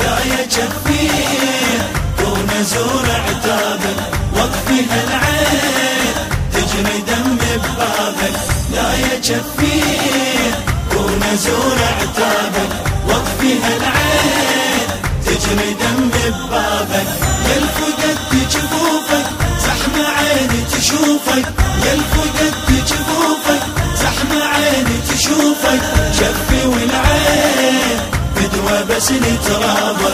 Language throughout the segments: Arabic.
لا يا جفين ونزول عتابك وقفها العين تجري دم ببابك لا يا جفين ونزول عتابك وقفها العين تجري دم ببابك. بس نترابك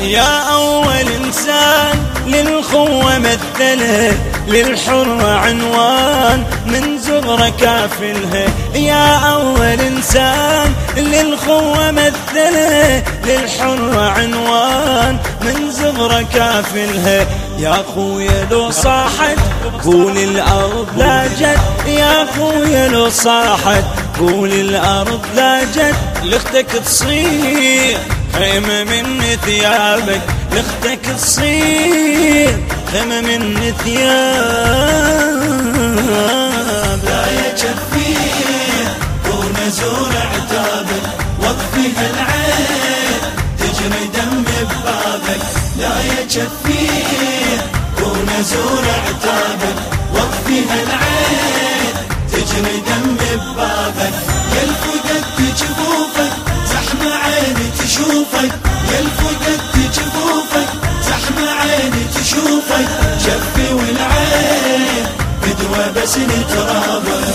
يا أول إنسان للخوة مثله للحرة عنوان من زغرة كافلها يا أول إنسان للخوة مثله للحرة عنوان من زغرة كافلها يا خويا لو صاحت قول الأرض لا جد. يا خويا لو صاحت قول الأرض لا جد. لختك تصير خيمة من ثيابك. لأختك تصير خيمة من ثياب لا يا جفين ونزور عتابك وقفها العين تجري دم ببابك. لا يا جفين ونزور تشوفك يا الفقد جفوفك زحمة عيني تشوفك شفي والعين بدوى بس نترابك.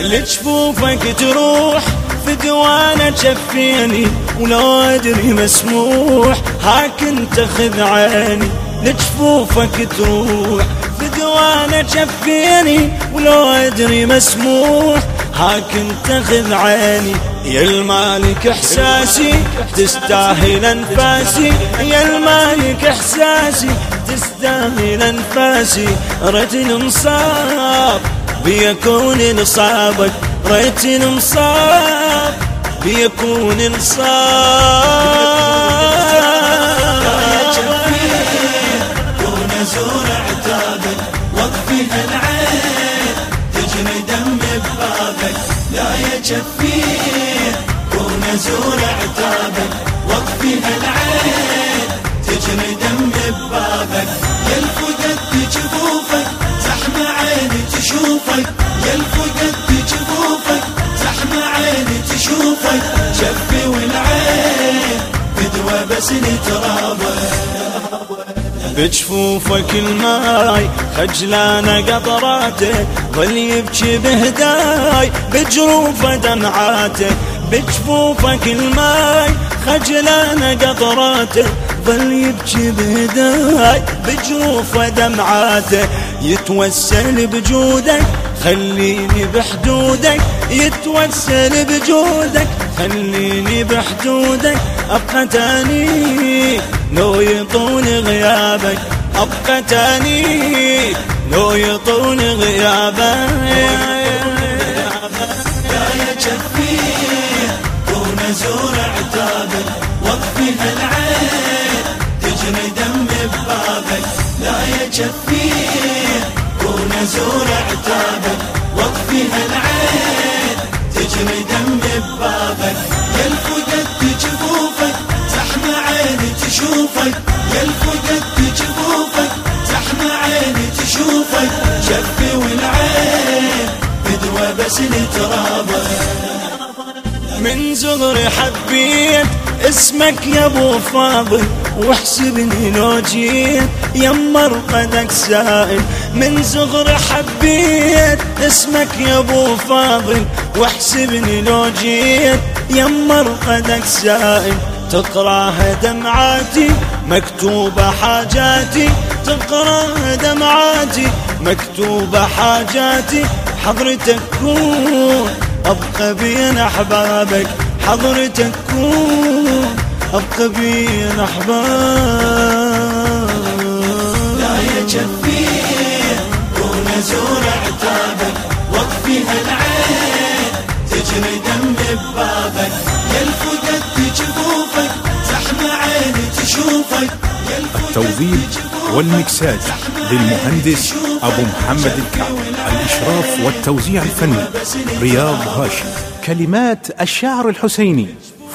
لجفوفك تروح في دوانا شفيني ولو أدري مسموح هاك أنت خذ عيني. لجفوفك تروح في دوانا شفيني ولو أدري مسموح هاك أنت خذ عيني. يا المالك إحساسي تستاهل أنفاسي. يا المالك إحساسي تستاهل أنفاسي. رجل انصاب بيكون انصابك. ريت انصاب بيكون انصاب. ونزور عتابك وقفها العين تجري دم ببابك لا يا ونزور عتابك وقفها العين تجري دم ببابك. يا الفقد جفوفك زحمة عيني تشوفك. يا الفقد جفوفك زحمة عيني تشوفك. شفي والعين بدوى بس نترابك بجفوفك الماي خجلانة قطراته ظل يبكي بهداي بجروفه دمعاته. بجفوفك الماي خجلانة قطراته ظل يبكي بهداي بجروفه دمعاته يتوسل بجودك خليني بحدودك يتوسل بجودك خليني بحدودك ابقى تاني لو يطول غيابك ابقى تاني لو يطول غيابك يا يا جفين ونزور عتابك وقفها العين تجري دم ببابك لا يا جفين ونزور عتابك وقفها العين تجري دم ببابك. يا الفقد جفوفك زحمة عيني تشوفك. يا الفقد جفوفك زحمة عيني تشوفك. شفي والعين بدوى بس نترابك من زغري حبيت. اسمك يا أبو فاضل واحسبني لو جيت. يما رقدك سائل من زغري حبيت. اسمك يا أبو فاضل واحسبني لو جيت. يما رقدك سائل تقراها دمعاتي مكتوبة حاجاتي. تقراها دمعاتي مكتوبة حاجاتي. حضرتك كون أبقى بين أحبابك حضرتك كون. أبقى بين أحبابك. لا يا جفين ونزور عتابك وقفها العين تجري دم ببابك يا الفقد جفوفك زحمة عيني تشوفك التوظيف جفوفك والمكساج للمهندس أبو محمد الكعب. الإشراف والتوزيع الفني رياض هاشم. كلمات الشاعر الحسيني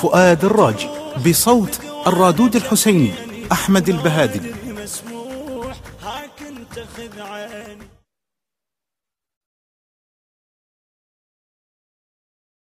فؤاد الراجي. بصوت الرادود الحسيني أحمد البهادلي